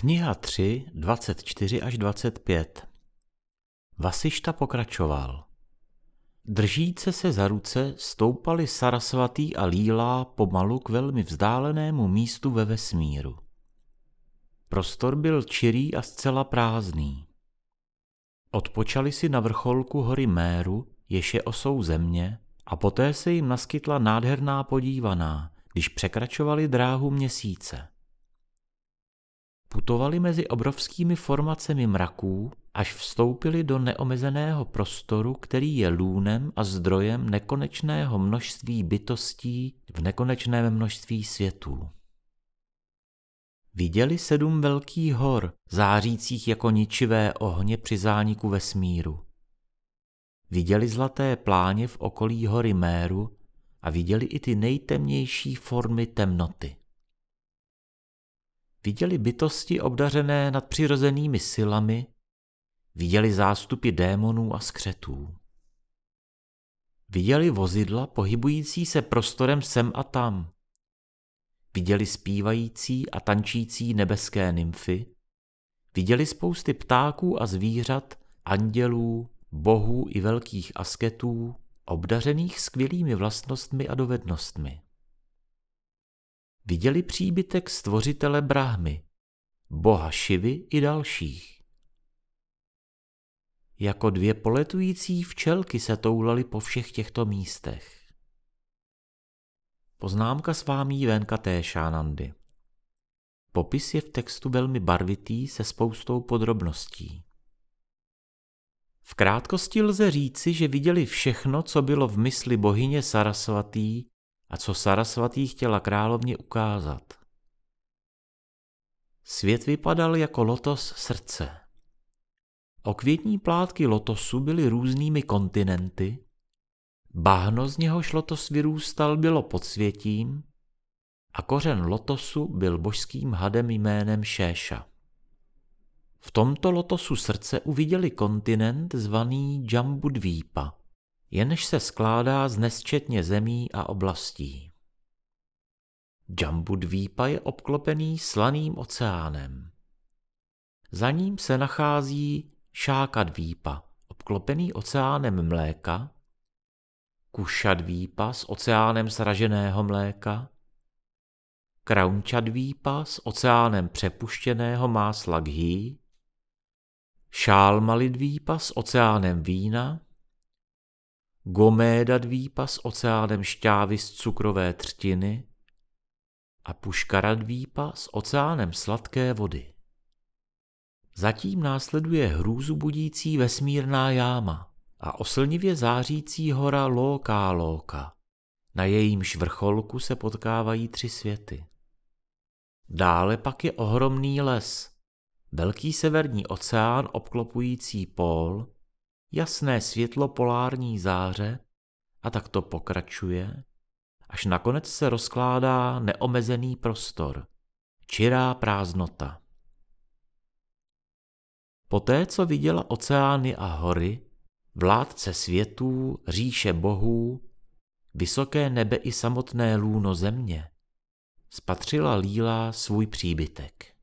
Kniha 3, 24 až 25 Vasišta pokračoval. Držíce se za ruce stoupali Sarasvatý a Líla pomalu k velmi vzdálenému místu ve vesmíru. Prostor byl čirý a zcela prázdný. Odpočali si na vrcholku hory Méru, jež je osou země, a poté se jim naskytla nádherná podívaná, když překračovali dráhu měsíce. Putovali mezi obrovskými formacemi mraků, až vstoupili do neomezeného prostoru, který je lůnem a zdrojem nekonečného množství bytostí v nekonečném množství světů. Viděli sedm velkých hor, zářících jako ničivé ohně při zániku vesmíru. Viděli zlaté pláně v okolí hory Méru a viděli i ty nejtemnější formy temnoty. Viděli bytosti obdařené nadpřirozenými silami, viděli zástupy démonů a skřetů. Viděli vozidla pohybující se prostorem sem a tam. Viděli zpívající a tančící nebeské nymfy. Viděli spousty ptáků a zvířat, andělů, bohů i velkých asketů, obdařených skvělými vlastnostmi a dovednostmi. Viděli příbytek stvořitele Brahmy, boha Šivy i dalších. Jako dvě poletující včelky se toulaly po všech těchto místech. Poznámka s vámi Venkatéšánandy. Popis je v textu velmi barvitý se spoustou podrobností. V krátkosti lze říci, že viděli všechno, co bylo v mysli bohyně Sarasvatý a co Sarasvatý chtěla královně ukázat. Svět vypadal jako lotos srdce. Okvětní plátky lotosu byly různými kontinenty, bahno z něhož lotos vyrůstal bylo podsvětím a kořen lotosu byl božským hadem jménem Šéša. V tomto lotosu srdce uviděli kontinent zvaný Jambudvípa, jenž se skládá z nesčetně zemí a oblastí. Jambudvípa je obklopený slaným oceánem. Za ním se nachází Šákadvípa, obklopený oceánem mléka, Kušadvípa s oceánem sraženého mléka, Kraunčadvípa s oceánem přepuštěného másla ghee, Šálmalidvípa s oceánem vína, Goméda dvípa s oceánem šťávy z cukrové třtiny a Puškara dvípa s oceánem sladké vody. Zatím následuje hrůzu budící vesmírná jáma a oslnivě zářící hora Lóká Lóka. Na jejímž vrcholku se potkávají tři světy. Dále pak je ohromný les, velký severní oceán obklopující pól, jasné světlo polární záře a tak to pokračuje, až nakonec se rozkládá neomezený prostor, čirá prázdnota. Poté, co viděla oceány a hory, vládce světů, říše bohů, vysoké nebe i samotné lůno země, spatřila Líla svůj příbytek.